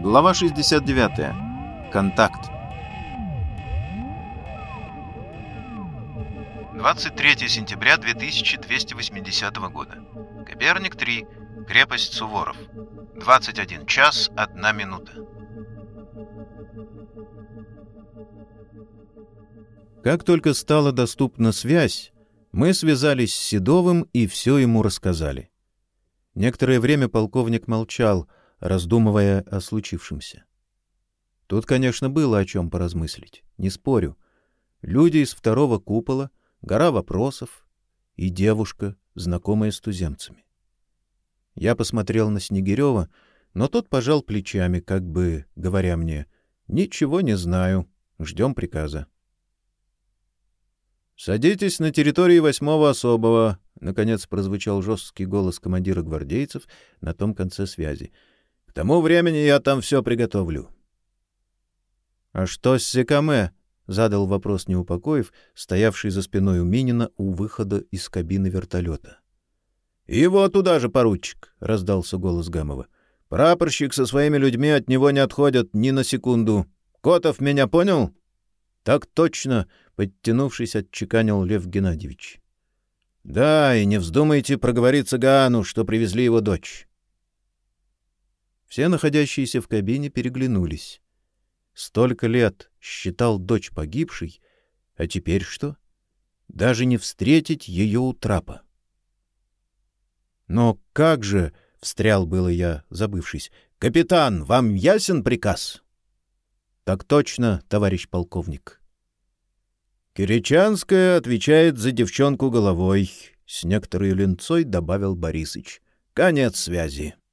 Глава 69. Контакт. 23 сентября 2280 года. Коперник 3. Крепость Суворов. 21 час 1 минута. Как только стала доступна связь, мы связались с Седовым и все ему рассказали. Некоторое время полковник молчал, раздумывая о случившемся. Тут, конечно, было о чем поразмыслить, не спорю. Люди из второго купола, гора вопросов и девушка, знакомая с туземцами. Я посмотрел на Снегирева, но тот пожал плечами, как бы говоря мне, «Ничего не знаю, ждем приказа». «Садитесь на территории восьмого особого», — наконец прозвучал жесткий голос командира гвардейцев на том конце связи. «К тому времени я там все приготовлю». «А что с Секаме?» — задал вопрос Неупокоев, стоявший за спиной у Минина у выхода из кабины вертолета. «Его туда же, поручик!» — раздался голос Гамова. «Прапорщик со своими людьми от него не отходят ни на секунду. Котов меня понял?» «Так точно!» Подтянувшись, отчеканил Лев Геннадьевич. — Да, и не вздумайте проговориться Гану, что привезли его дочь. Все находящиеся в кабине переглянулись. Столько лет считал дочь погибшей, а теперь что? Даже не встретить ее у трапа. «Но как же...» — встрял было я, забывшись. «Капитан, вам ясен приказ?» «Так точно, товарищ полковник». Киричанская отвечает за девчонку головой, — с некоторой ленцой добавил Борисыч. Конец связи. —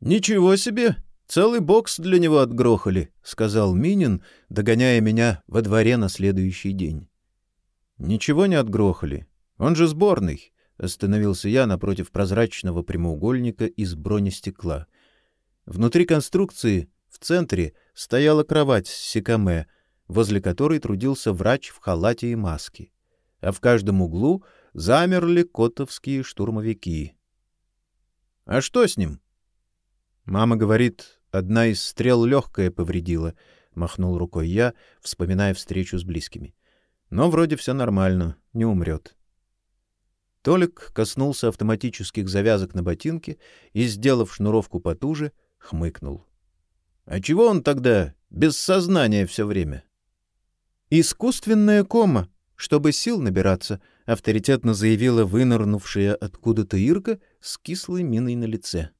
Ничего себе! Целый бокс для него отгрохали, — сказал Минин, догоняя меня во дворе на следующий день. — Ничего не отгрохали. Он же сборный, — остановился я напротив прозрачного прямоугольника из бронестекла. Внутри конструкции, в центре, стояла кровать с секаме, возле которой трудился врач в халате и маске, а в каждом углу замерли котовские штурмовики. — А что с ним? — Мама говорит, одна из стрел легкая повредила, — махнул рукой я, вспоминая встречу с близкими. — Но вроде все нормально, не умрет. Толик коснулся автоматических завязок на ботинке и, сделав шнуровку потуже, хмыкнул. — А чего он тогда без сознания все время? — «Искусственная кома, чтобы сил набираться», — авторитетно заявила вынырнувшая откуда-то Ирка с кислой миной на лице.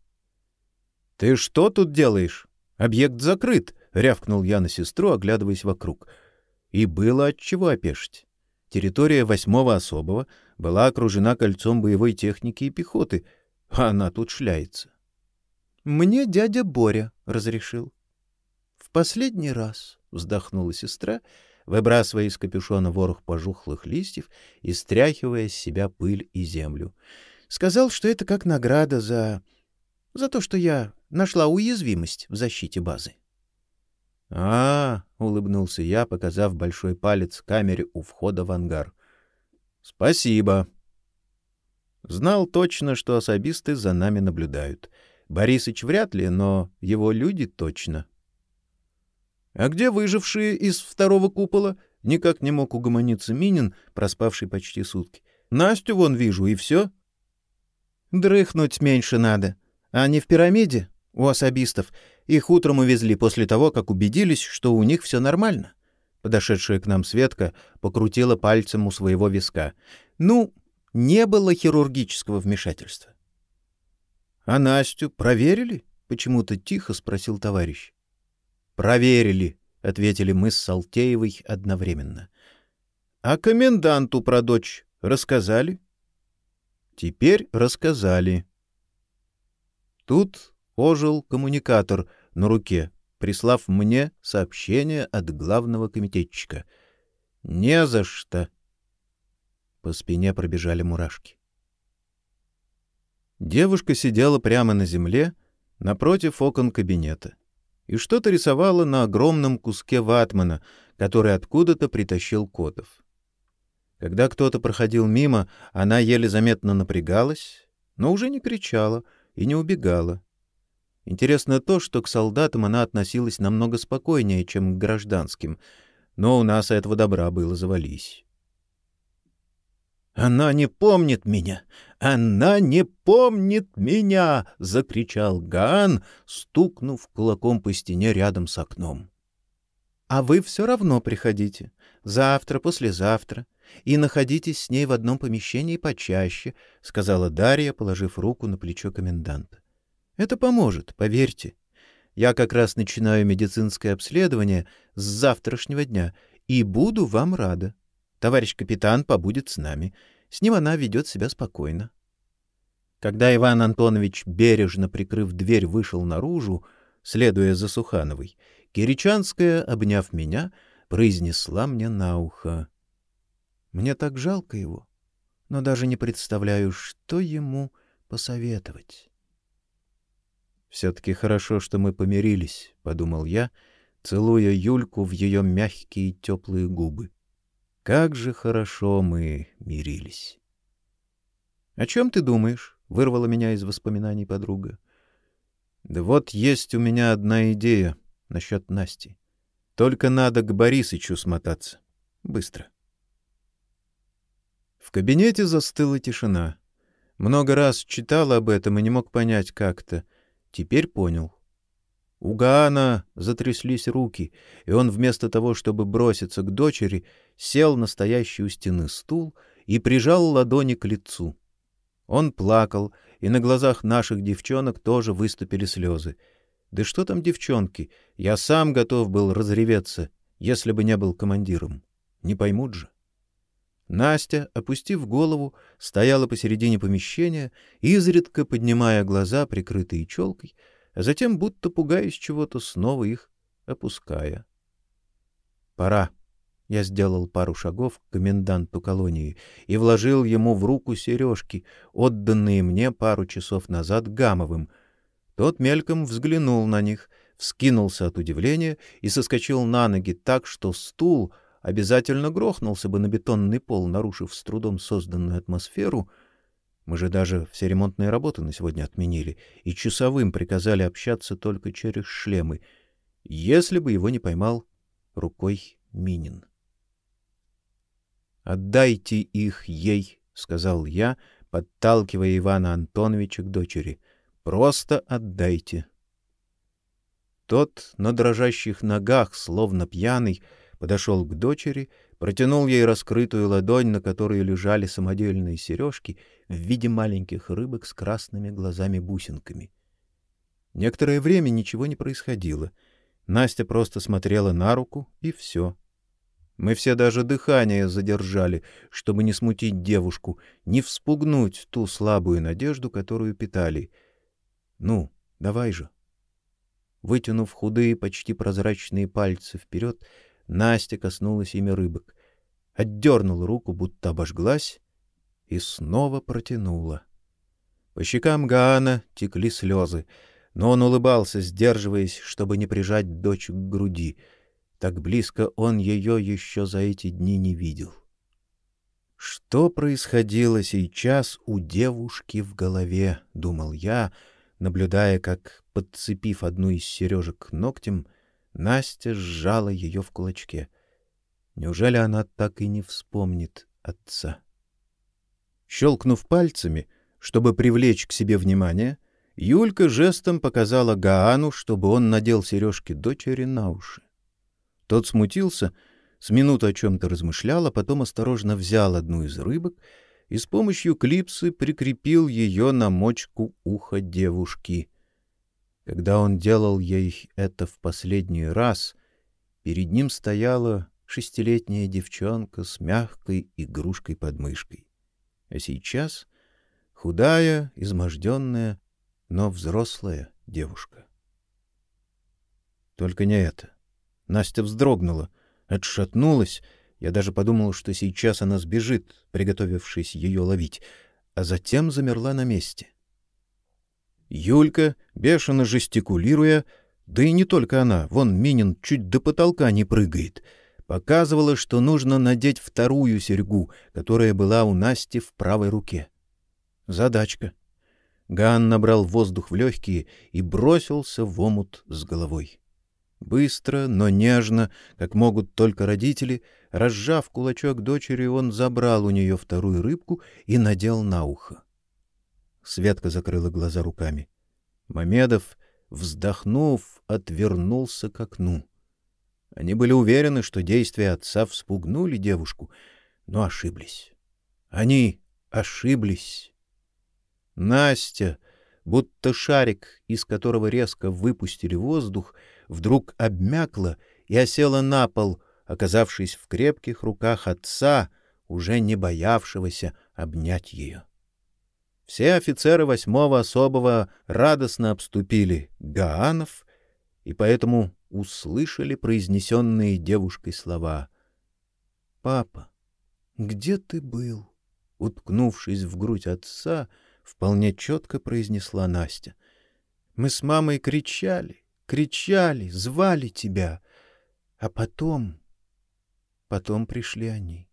«Ты что тут делаешь? Объект закрыт», — рявкнул я на сестру, оглядываясь вокруг. И было от чего опешить. Территория восьмого особого была окружена кольцом боевой техники и пехоты, а она тут шляется. «Мне дядя Боря разрешил». «В последний раз», — вздохнула сестра, — выбрасывая из капюшона ворох пожухлых листьев и стряхивая с себя пыль и землю. Сказал, что это как награда за... за то, что я нашла уязвимость в защите базы. А, -а, -а улыбнулся я, показав большой палец камере у входа в ангар. Спасибо. Знал точно, что особисты за нами наблюдают. Борисыч вряд ли, но его люди точно. А где выжившие из второго купола? Никак не мог угомониться Минин, проспавший почти сутки. Настю вон вижу, и все. Дрыхнуть меньше надо. А не в пирамиде, у особистов. Их утром увезли после того, как убедились, что у них все нормально. Подошедшая к нам Светка покрутила пальцем у своего виска. Ну, не было хирургического вмешательства. — А Настю проверили? — почему-то тихо спросил товарищ. Проверили, ответили мы с Салтеевой одновременно. А коменданту про дочь рассказали? Теперь рассказали. Тут ожил коммуникатор на руке, прислав мне сообщение от главного комитетчика. Не за что. По спине пробежали мурашки. Девушка сидела прямо на земле напротив окон кабинета и что-то рисовала на огромном куске ватмана, который откуда-то притащил Котов. Когда кто-то проходил мимо, она еле заметно напрягалась, но уже не кричала и не убегала. Интересно то, что к солдатам она относилась намного спокойнее, чем к гражданским, но у нас этого добра было завались. «Она не помнит меня! Она не помнит меня!» — закричал Гаан, стукнув кулаком по стене рядом с окном. «А вы все равно приходите. Завтра, послезавтра. И находитесь с ней в одном помещении почаще», — сказала Дарья, положив руку на плечо коменданта. «Это поможет, поверьте. Я как раз начинаю медицинское обследование с завтрашнего дня и буду вам рада. Товарищ капитан побудет с нами. С ним она ведет себя спокойно. Когда Иван Антонович, бережно прикрыв дверь, вышел наружу, следуя за Сухановой, Киричанская, обняв меня, произнесла мне на ухо. Мне так жалко его, но даже не представляю, что ему посоветовать. «Все-таки хорошо, что мы помирились», — подумал я, целуя Юльку в ее мягкие теплые губы. Как же хорошо мы мирились. — О чем ты думаешь? — вырвала меня из воспоминаний подруга. — Да вот есть у меня одна идея насчет Насти. Только надо к Борисычу смотаться. Быстро. В кабинете застыла тишина. Много раз читал об этом и не мог понять как-то. Теперь понял. У Гаана затряслись руки, и он вместо того, чтобы броситься к дочери, сел на стоящий у стены стул и прижал ладони к лицу. Он плакал, и на глазах наших девчонок тоже выступили слезы. Да что там девчонки, я сам готов был разреветься, если бы не был командиром. Не поймут же. Настя, опустив голову, стояла посередине помещения, изредка поднимая глаза, прикрытые челкой, а затем, будто пугаясь чего-то, снова их опуская. «Пора». Я сделал пару шагов к коменданту колонии и вложил ему в руку сережки, отданные мне пару часов назад Гамовым. Тот мельком взглянул на них, вскинулся от удивления и соскочил на ноги так, что стул обязательно грохнулся бы на бетонный пол, нарушив с трудом созданную атмосферу — мы же даже все ремонтные работы на сегодня отменили и часовым приказали общаться только через шлемы, если бы его не поймал рукой Минин. «Отдайте их ей», — сказал я, подталкивая Ивана Антоновича к дочери. «Просто отдайте». Тот на дрожащих ногах, словно пьяный, подошел к дочери, протянул ей раскрытую ладонь, на которой лежали самодельные сережки в виде маленьких рыбок с красными глазами-бусинками. Некоторое время ничего не происходило. Настя просто смотрела на руку, и все. Мы все даже дыхание задержали, чтобы не смутить девушку, не вспугнуть ту слабую надежду, которую питали. Ну, давай же. Вытянув худые, почти прозрачные пальцы вперед, Настя коснулась ими рыбок, отдернула руку, будто обожглась, и снова протянула. По щекам Гаана текли слезы, но он улыбался, сдерживаясь, чтобы не прижать дочь к груди. Так близко он ее еще за эти дни не видел. Что происходило сейчас у девушки в голове, думал я, наблюдая, как, подцепив одну из сережек ногтем, Настя сжала ее в кулачке. Неужели она так и не вспомнит отца? Щелкнув пальцами, чтобы привлечь к себе внимание, Юлька жестом показала Гаану, чтобы он надел сережки дочери на уши. Тот смутился, с минуту о чем-то размышлял, а потом осторожно взял одну из рыбок и с помощью клипсы прикрепил ее на мочку уха девушки. Когда он делал ей это в последний раз, перед ним стояла шестилетняя девчонка с мягкой игрушкой под мышкой. А сейчас худая, изможденная, но взрослая девушка. Только не это. Настя вздрогнула, отшатнулась. Я даже подумал, что сейчас она сбежит, приготовившись ее ловить, а затем замерла на месте. Юлька, бешено жестикулируя, да и не только она, вон Минин чуть до потолка не прыгает, показывала, что нужно надеть вторую серьгу, которая была у Насти в правой руке. Задачка. Ган набрал воздух в легкие и бросился в омут с головой. Быстро, но нежно, как могут только родители, разжав кулачок дочери, он забрал у нее вторую рыбку и надел на ухо. Светка закрыла глаза руками. Мамедов, вздохнув, отвернулся к окну. Они были уверены, что действия отца вспугнули девушку, но ошиблись. Они ошиблись. Настя, будто шарик, из которого резко выпустили воздух, вдруг обмякла и осела на пол, оказавшись в крепких руках отца, уже не боявшегося обнять ее. Все офицеры восьмого особого радостно обступили Гаанов и поэтому услышали произнесенные девушкой слова. «Папа, где ты был?» Уткнувшись в грудь отца, вполне четко произнесла Настя. «Мы с мамой кричали, кричали, звали тебя, а потом...» Потом пришли они.